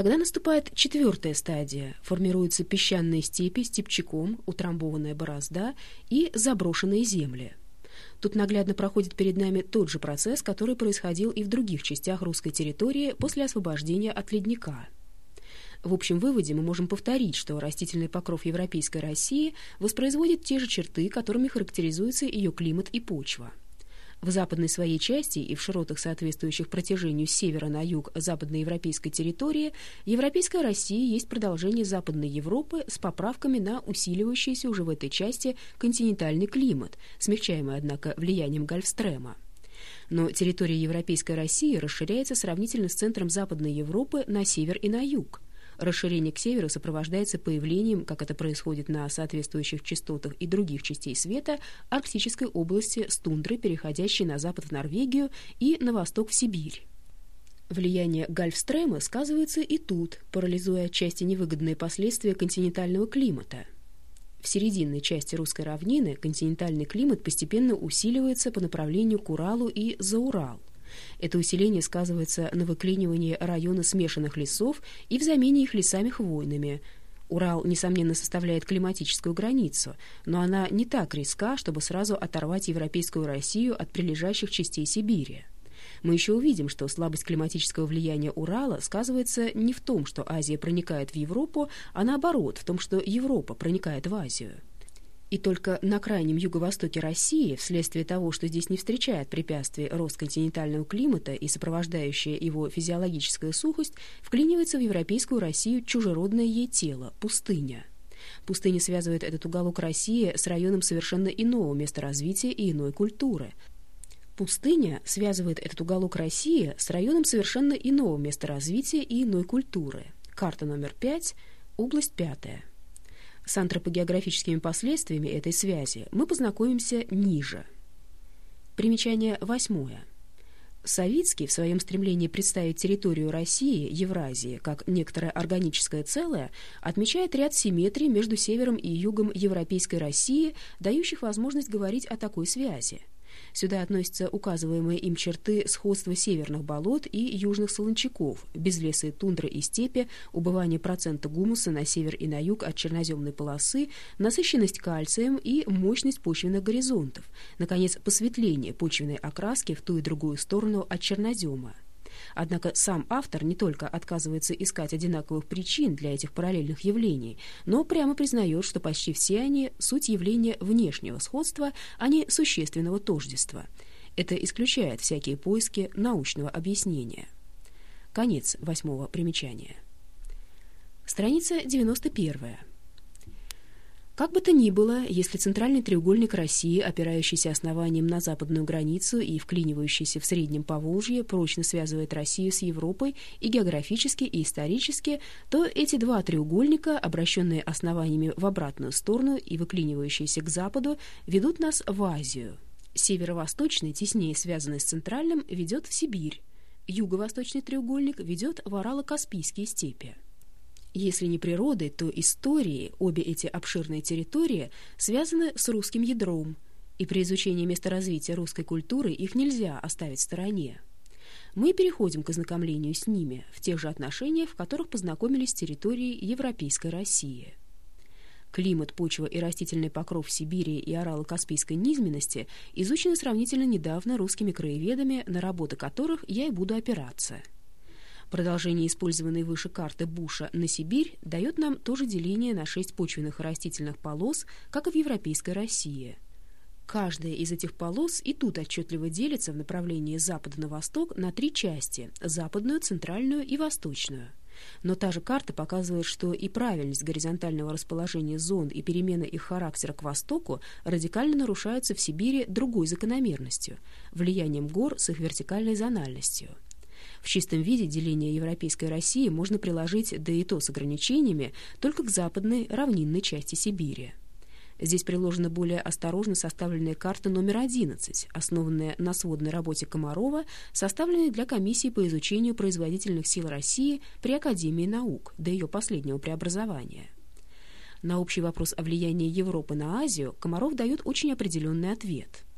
Тогда наступает четвертая стадия. Формируются песчаные степи с типчаком, утрамбованная борозда и заброшенные земли. Тут наглядно проходит перед нами тот же процесс, который происходил и в других частях русской территории после освобождения от ледника. В общем выводе мы можем повторить, что растительный покров Европейской России воспроизводит те же черты, которыми характеризуется ее климат и почва – в западной своей части и в широтах, соответствующих протяжению с севера на юг западноевропейской территории, Европейская Россия есть продолжение Западной Европы с поправками на усиливающийся уже в этой части континентальный климат, смягчаемый, однако, влиянием Гольфстрема. Но территория Европейской России расширяется сравнительно с центром Западной Европы на север и на юг – Расширение к северу сопровождается появлением, как это происходит на соответствующих частотах и других частей света, арктической области с тундры, переходящей на запад в Норвегию и на восток в Сибирь. Влияние Гольфстрема сказывается и тут, парализуя отчасти невыгодные последствия континентального климата. В серединной части русской равнины континентальный климат постепенно усиливается по направлению к Уралу и за Урал. Это усиление сказывается на выклинивании района смешанных лесов и в замене их лесами хвойными. Урал, несомненно, составляет климатическую границу, но она не так риска, чтобы сразу оторвать европейскую Россию от прилежащих частей Сибири. Мы еще увидим, что слабость климатического влияния Урала сказывается не в том, что Азия проникает в Европу, а наоборот, в том, что Европа проникает в Азию. И только на крайнем юго-востоке России, вследствие того, что здесь не встречает препятствий рост континентального климата и сопровождающая его физиологическая сухость, вклинивается в европейскую Россию чужеродное ей тело – пустыня. Пустыня связывает этот уголок России с районом совершенно иного места развития и иной культуры. Пустыня связывает этот уголок России с районом совершенно иного места развития и иной культуры. Карта номер 5, область 5. С антропогеографическими последствиями этой связи мы познакомимся ниже. Примечание восьмое. Савицкий в своем стремлении представить территорию России, Евразии, как некоторое органическое целое, отмечает ряд симметрий между севером и югом Европейской России, дающих возможность говорить о такой связи. Сюда относятся указываемые им черты сходства северных болот и южных солончаков, безлесые тундры и степи, убывание процента гумуса на север и на юг от черноземной полосы, насыщенность кальцием и мощность почвенных горизонтов, наконец, посветление почвенной окраски в ту и другую сторону от чернозема. Однако сам автор не только отказывается искать одинаковых причин для этих параллельных явлений, но прямо признает, что почти все они — суть явления внешнего сходства, а не существенного тождества. Это исключает всякие поиски научного объяснения. Конец восьмого примечания. Страница 91. Как бы то ни было, если центральный треугольник России, опирающийся основанием на западную границу и вклинивающийся в Среднем Поволжье, прочно связывает Россию с Европой и географически, и исторически, то эти два треугольника, обращенные основаниями в обратную сторону и выклинивающиеся к западу, ведут нас в Азию. Северо-восточный, теснее связанный с центральным, ведет в Сибирь. Юго-восточный треугольник ведет в Орало-Каспийские степи. Если не природой, то историей обе эти обширные территории связаны с русским ядром, и при изучении места развития русской культуры их нельзя оставить в стороне. Мы переходим к ознакомлению с ними в тех же отношениях, в которых познакомились с территорией Европейской России. Климат, почва и растительный покров Сибири и Орало-Каспийской низменности изучены сравнительно недавно русскими краеведами, на работы которых я и буду опираться – Продолжение использованной выше карты Буша на Сибирь дает нам то же деление на шесть почвенных и растительных полос, как и в европейской России. Каждая из этих полос и тут отчетливо делится в направлении запада на восток на три части – западную, центральную и восточную. Но та же карта показывает, что и правильность горизонтального расположения зон и перемена их характера к востоку радикально нарушаются в Сибири другой закономерностью – влиянием гор с их вертикальной зональностью – в чистом виде деление Европейской России можно приложить, да и то с ограничениями, только к западной равнинной части Сибири. Здесь приложена более осторожно составленная карта номер 11, основанная на сводной работе Комарова, составленной для комиссии по изучению производительных сил России при Академии наук до ее последнего преобразования. На общий вопрос о влиянии Европы на Азию Комаров дает очень определенный ответ –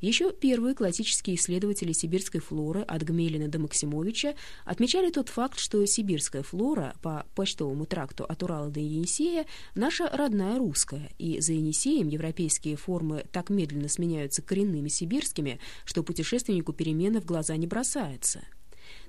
Еще первые классические исследователи сибирской флоры от Гмелина до Максимовича отмечали тот факт, что сибирская флора по почтовому тракту от Урала до Енисея наша родная русская, и за Енисеем европейские формы так медленно сменяются коренными сибирскими, что путешественнику перемены в глаза не бросается.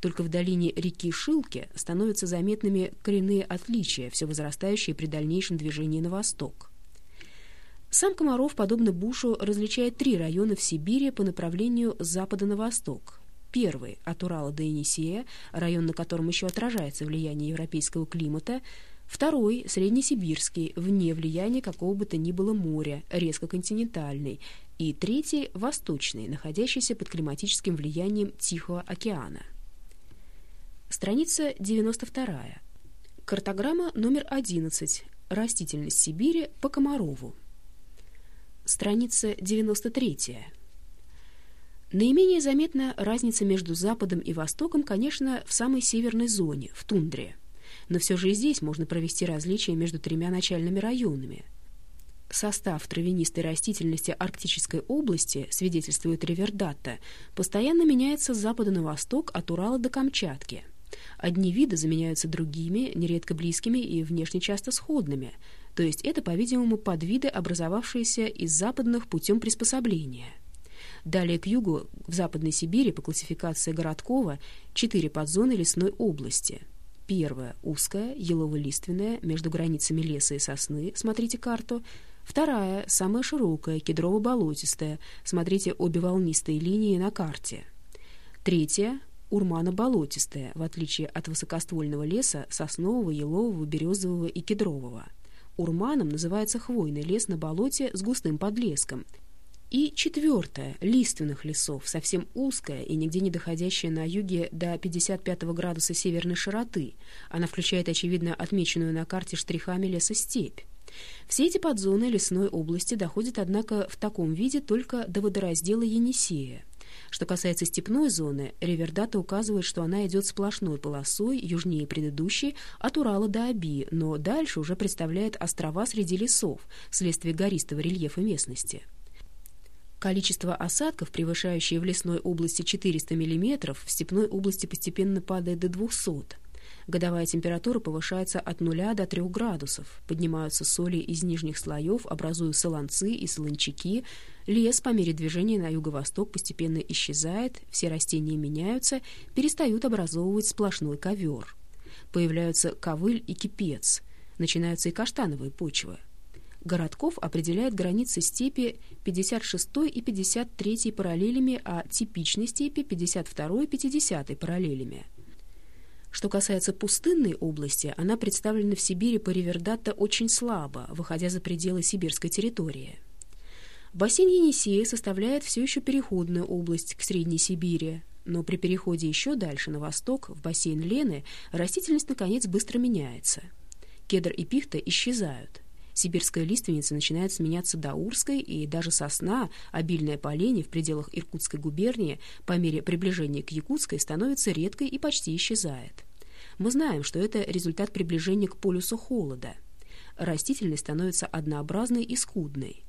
Только в долине реки Шилки становятся заметными коренные отличия, все возрастающие при дальнейшем движении на восток. Сам Комаров, подобно Бушу, различает три района в Сибири по направлению с запада на восток. Первый – от Урала до Енисея, район, на котором еще отражается влияние европейского климата. Второй – среднесибирский, вне влияния какого бы то ни было моря, резко континентальный. И третий – восточный, находящийся под климатическим влиянием Тихого океана. Страница 92. Картограмма номер 11. Растительность Сибири по Комарову. Страница 93. Наименее заметна разница между Западом и Востоком, конечно, в самой северной зоне, в тундре. Но все же и здесь можно провести различия между тремя начальными районами. Состав травянистой растительности Арктической области, свидетельствует Ривердатта, постоянно меняется с запада на восток от Урала до Камчатки. Одни виды заменяются другими, нередко близкими и внешне часто сходными – то есть это, по-видимому, подвиды, образовавшиеся из западных путем приспособления. Далее к югу, в Западной Сибири, по классификации Городкова, четыре подзоны лесной области. Первая – узкая, елово-лиственная, между границами леса и сосны, смотрите карту. Вторая – самая широкая, кедрово-болотистая, смотрите обе волнистые линии на карте. Третья – урмано-болотистая, в отличие от высокоствольного леса соснового, елового, березового и кедрового. Урманом называется хвойный лес на болоте с густым подлеском. И четвертое – лиственных лесов, совсем узкая и нигде не доходящая на юге до 55 градуса северной широты. Она включает, очевидно, отмеченную на карте штрихами лесостепь. Все эти подзоны лесной области доходят, однако, в таком виде только до водораздела Енисея. Что касается степной зоны, Ривердата указывает, что она идет сплошной полосой, южнее предыдущей, от Урала до Аби, но дальше уже представляет острова среди лесов, вследствие гористого рельефа местности. Количество осадков, превышающее в лесной области 400 мм, в степной области постепенно падает до 200 Годовая температура повышается от 0 до 3 градусов, поднимаются соли из нижних слоев, образуя солонцы и солончаки, лес по мере движения на юго-восток постепенно исчезает, все растения меняются, перестают образовывать сплошной ковер. Появляются ковыль и кипец, начинаются и каштановые почвы. Городков определяет границы степи 56 и 53 параллелями, а типичной степи 52 и 50 параллелями. Что касается пустынной области, она представлена в Сибири по Ривердатта очень слабо, выходя за пределы сибирской территории. Бассейн Енисея составляет все еще переходную область к Средней Сибири, но при переходе еще дальше, на восток, в бассейн Лены, растительность, наконец, быстро меняется. Кедр и пихта исчезают. Сибирская лиственница начинает сменяться даурской, и даже сосна, обильная поленье в пределах Иркутской губернии, по мере приближения к Якутской, становится редкой и почти исчезает. Мы знаем, что это результат приближения к полюсу холода. Растительность становится однообразной и скудной.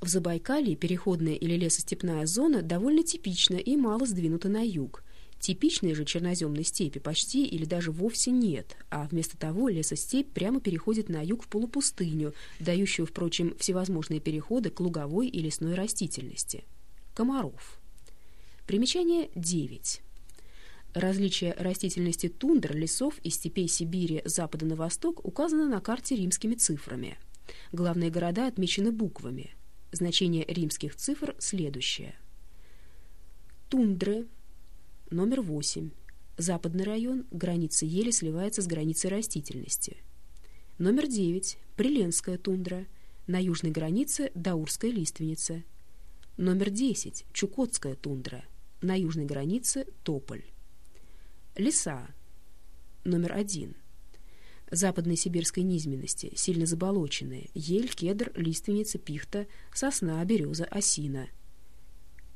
В Забайкалье переходная или лесостепная зона довольно типична и мало сдвинута на юг. Типичной же черноземной степи почти или даже вовсе нет, а вместо того лесостепь прямо переходит на юг в полупустыню, дающую, впрочем, всевозможные переходы к луговой и лесной растительности. Комаров. Примечание 9. Различие растительности тундр, лесов и степей Сибири запада на восток указано на карте римскими цифрами. Главные города отмечены буквами. Значение римских цифр следующее. Тундры Номер 8. Западный район, граница ели сливается с границей растительности. Номер 9. Приленская тундра. На южной границе Даурская лиственница. Номер 10. Чукотская тундра. На южной границе Тополь. Леса. Номер 1. Западной сибирской низменности, сильно заболоченные, ель, кедр, лиственница, пихта, сосна, береза, осина.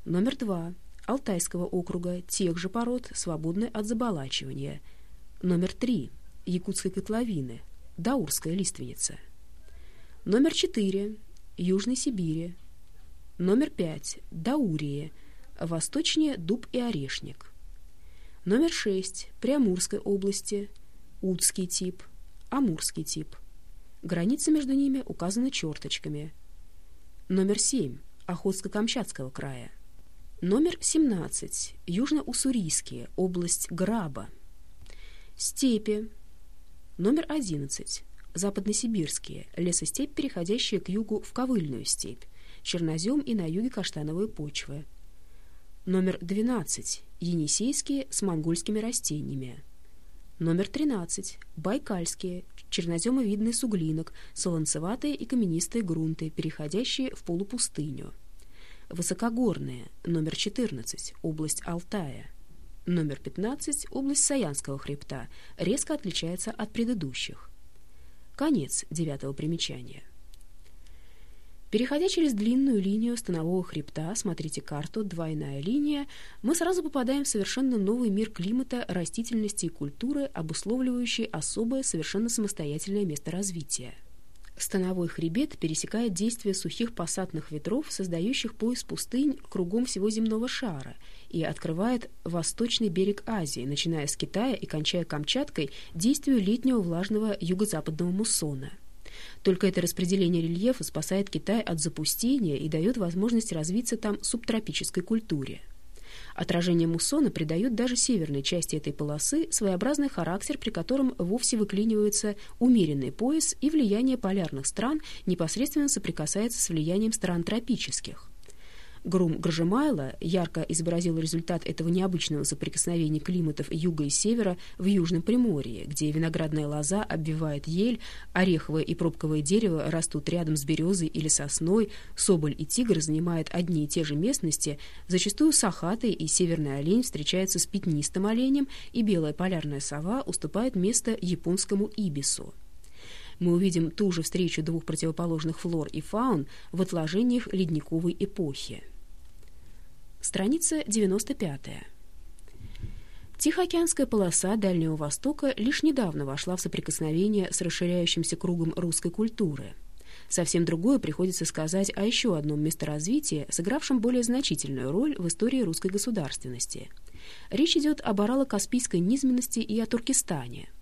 Номер 2. Алтайского округа, тех же пород, свободны от заболачивания. Номер 3. Якутской котловины, Даурская лиственница. Номер 4. Южной Сибири. Номер пять – Даурия, восточнее Дуб и Орешник. Номер шесть – Приамурской области, Удский тип, Амурский тип. Границы между ними указаны черточками. Номер семь – Охотско-Камчатского края. Номер 17. Южно-Уссурийские, область Граба. Степи. Номер 11. Западносибирские, лесостепь, переходящая к югу в ковыльную степь, чернозем и на юге каштановые почвы. Номер 12. Енисейские с монгольскими растениями. Номер 13. Байкальские, черноземовидный суглинок, солонцеватые и каменистые грунты, переходящие в полупустыню. Высокогорные, номер 14, область Алтая. Номер 15, область Саянского хребта, резко отличается от предыдущих. Конец девятого примечания. Переходя через длинную линию станового хребта, смотрите карту «Двойная линия», мы сразу попадаем в совершенно новый мир климата, растительности и культуры, обусловливающий особое, совершенно самостоятельное место развития. Становой хребет пересекает действие сухих пассатных ветров, создающих пояс пустынь кругом всего земного шара, и открывает восточный берег Азии, начиная с Китая и кончая Камчаткой, действию летнего влажного юго-западного муссона. Только это распределение рельефа спасает Китай от запустения и дает возможность развиться там субтропической культуре. Отражение муссона придает даже северной части этой полосы своеобразный характер, при котором вовсе выклинивается умеренный пояс и влияние полярных стран непосредственно соприкасается с влиянием стран тропических. Грум Гржемайла ярко изобразил результат этого необычного соприкосновения климатов юга и севера в Южном Приморье, где виноградная лоза обвивает ель, ореховое и пробковое дерево растут рядом с березой или сосной, соболь и тигр занимают одни и те же местности, зачастую сахатый и северный олень встречаются с пятнистым оленем, и белая полярная сова уступает место японскому ибису мы увидим ту же встречу двух противоположных флор и фаун в отложениях ледниковой эпохи. Страница 95. Тихоокеанская полоса Дальнего Востока лишь недавно вошла в соприкосновение с расширяющимся кругом русской культуры. Совсем другое приходится сказать о еще одном месторазвитии, сыгравшем более значительную роль в истории русской государственности. Речь идет об орало-каспийской низменности и о Туркестане –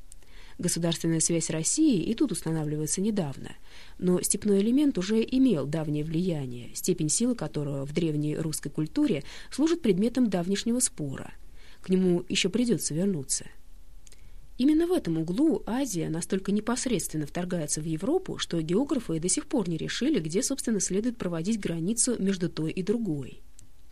Государственная связь России и тут устанавливается недавно, но степной элемент уже имел давнее влияние, степень силы которого в древней русской культуре служит предметом давнешнего спора. К нему еще придется вернуться. Именно в этом углу Азия настолько непосредственно вторгается в Европу, что географы до сих пор не решили, где, собственно, следует проводить границу между той и другой.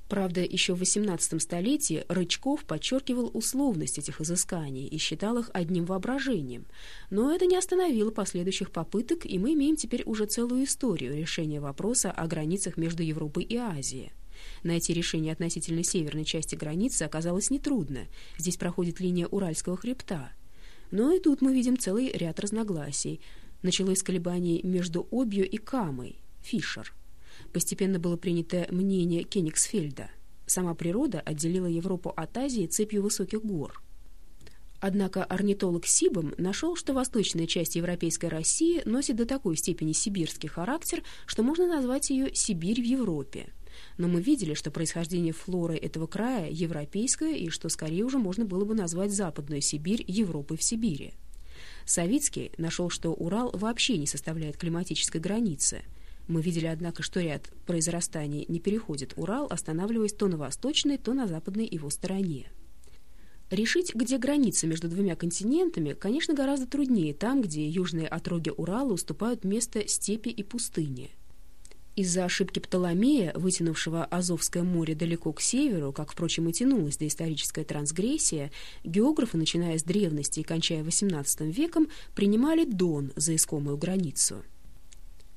Правда, еще в XVIII столетии Рычков подчеркивал условность этих изысканий и считал их одним воображением. Но это не остановило последующих попыток, и мы имеем теперь уже целую историю решения вопроса о границах между Европой и Азией. Найти решение относительно северной части границы оказалось нетрудно. Здесь проходит линия Уральского хребта. Но и тут мы видим целый ряд разногласий. Началось колебаний между Обью и Камой, Фишер. Постепенно было принято мнение Кенигсфельда. Сама природа отделила Европу от Азии цепью высоких гор. Однако орнитолог Сибом нашел, что восточная часть европейской России носит до такой степени сибирский характер, что можно назвать ее «Сибирь в Европе». Но мы видели, что происхождение флоры этого края европейское и что скорее уже можно было бы назвать Западную Сибирь Европой в Сибири. Савицкий нашел, что Урал вообще не составляет климатической границы – мы видели, однако, что ряд произрастаний не переходит Урал, останавливаясь то на восточной, то на западной его стороне. Решить, где граница между двумя континентами, конечно, гораздо труднее там, где южные отроги Урала уступают место степи и пустыне. Из-за ошибки Птоломея, вытянувшего Азовское море далеко к северу, как, впрочем, и тянулась доисторическая трансгрессия, географы, начиная с древности и кончая XVIII веком, принимали Дон за искомую границу.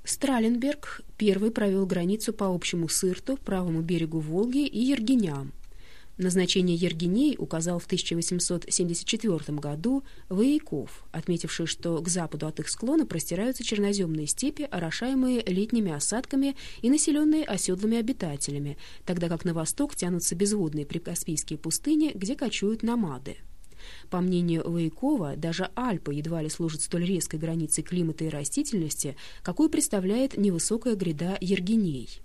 Страленберг первый провел границу по общему Сырту, правому берегу Волги и Ергеням. Назначение Ергеней указал в 1874 году Вояков, отметивший, что к западу от их склона простираются черноземные степи, орошаемые летними осадками и населенные оседлыми обитателями, тогда как на восток тянутся безводные прикаспийские пустыни, где кочуют намады. По мнению Воякова, даже Альпы едва ли служат столь резкой границей климата и растительности, какую представляет невысокая гряда Ергеней.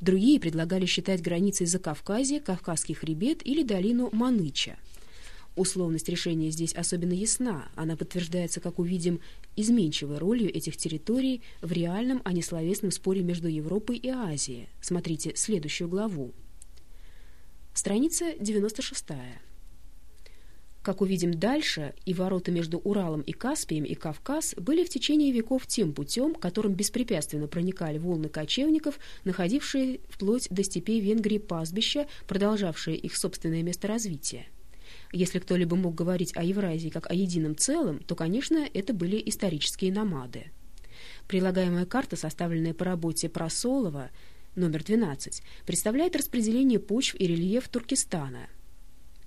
Другие предлагали считать границей Закавказья, Кавказский хребет или долину Маныча. Условность решения здесь особенно ясна. Она подтверждается, как увидим, изменчивой ролью этих территорий в реальном, а не словесном споре между Европой и Азией. Смотрите следующую главу. Страница 96. Как увидим дальше, и ворота между Уралом и Каспием и Кавказ были в течение веков тем путем, которым беспрепятственно проникали волны кочевников, находившие вплоть до степей Венгрии пастбища, продолжавшие их собственное место развития. Если кто-либо мог говорить о Евразии как о едином целом, то, конечно, это были исторические намады. Прилагаемая карта, составленная по работе Просолова, номер 12, представляет распределение почв и рельеф Туркестана.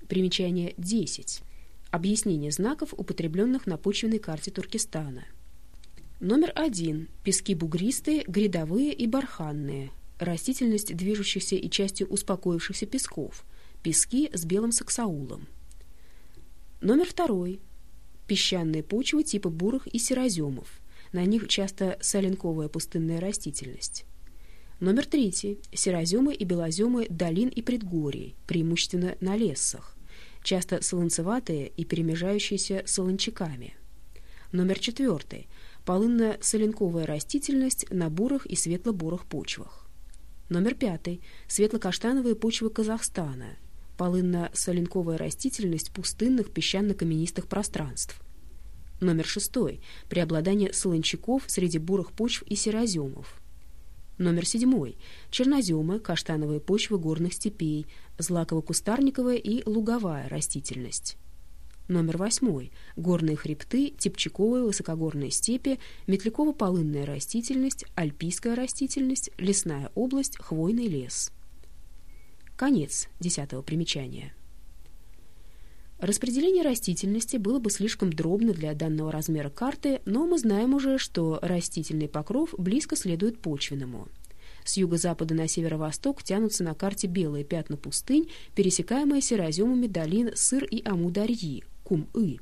Примечание 10. Объяснение знаков, употребленных на почвенной карте Туркестана. Номер 1. Пески бугристые, грядовые и барханные. Растительность движущихся и частью успокоившихся песков. Пески с белым саксаулом. Номер второй. Песчаные почвы типа бурых и сероземов. На них часто соленковая пустынная растительность. Номер третий. Сероземы и белоземы долин и предгорий, преимущественно на лесах. Часто солонцеватые и перемежающиеся солончаками. Номер четвертый. Полынно-соленковая растительность на бурых и светло-бурых почвах. Номер пятый. Светло-каштановые почвы Казахстана – полынно-соленковая растительность пустынных песчано-каменистых пространств. Номер шестой. Преобладание солончаков среди бурых почв и сероземов. Номер седьмой. Черноземы, каштановые почвы горных степей, злаково-кустарниковая и луговая растительность. Номер восьмой. Горные хребты, типчаковые высокогорные степи, метляково-полынная растительность, альпийская растительность, лесная область, хвойный лес. Конец десятого примечания. Распределение растительности было бы слишком дробно для данного размера карты, но мы знаем уже, что растительный покров близко следует почвенному. С юго-запада на северо-восток тянутся на карте белые пятна пустынь, пересекаемые сероземами долин Сыр и Амударьи, Кум-И.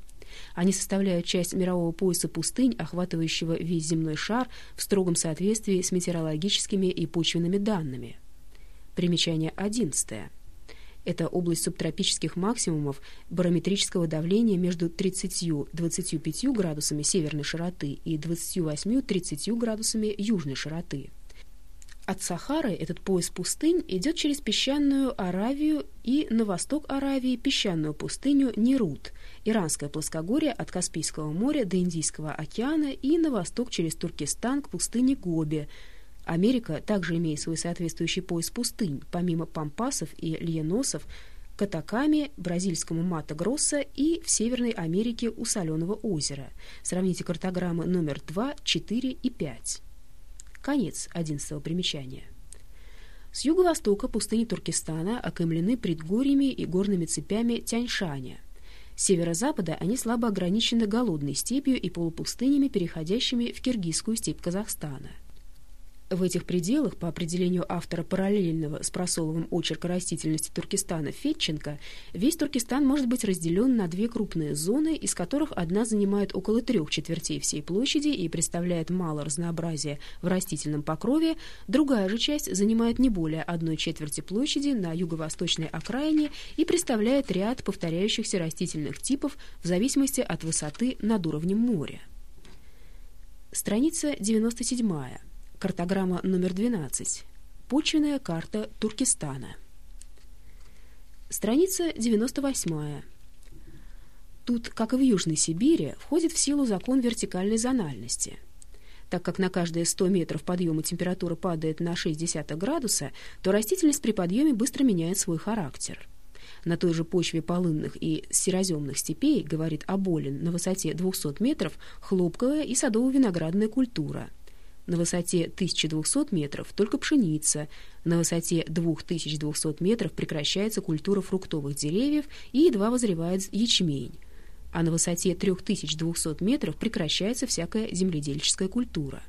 Они составляют часть мирового пояса пустынь, охватывающего весь земной шар в строгом соответствии с метеорологическими и почвенными данными. Примечание 11. Это область субтропических максимумов барометрического давления между 30-25 градусами северной широты и 28-30 градусами южной широты. От Сахары этот пояс пустынь идет через песчаную Аравию и на восток Аравии песчаную пустыню Нерут, Иранское плоскогорье от Каспийского моря до Индийского океана и на восток через Туркестан к пустыне Гоби – Америка также имеет свой соответствующий пояс пустынь, помимо пампасов и льеносов, Катаками, бразильскому Мата-Гросса и в Северной Америке у Соленого озера. Сравните картограммы номер 2, 4 и 5. Конец 11 примечания. С юго-востока пустыни Туркестана окаймлены предгорьями и горными цепями Тяньшаня. С северо-запада они слабо ограничены голодной степью и полупустынями, переходящими в киргизскую степь Казахстана. В этих пределах, по определению автора параллельного с просоловым очерка растительности Туркестана Фетченко, весь Туркестан может быть разделен на две крупные зоны, из которых одна занимает около трех четвертей всей площади и представляет мало разнообразия в растительном покрове, другая же часть занимает не более одной четверти площади на юго-восточной окраине и представляет ряд повторяющихся растительных типов в зависимости от высоты над уровнем моря. Страница 97 Картограмма номер 12. Почвенная карта Туркестана. Страница 98. Тут, как и в Южной Сибири, входит в силу закон вертикальной зональности. Так как на каждые 100 метров подъема температура падает на 60 градуса, то растительность при подъеме быстро меняет свой характер. На той же почве полынных и сероземных степей, говорит Аболин, на высоте 200 метров хлопковая и садово-виноградная культура – на высоте 1200 метров только пшеница, на высоте 2200 метров прекращается культура фруктовых деревьев и едва возревает ячмень, а на высоте 3200 метров прекращается всякая земледельческая культура.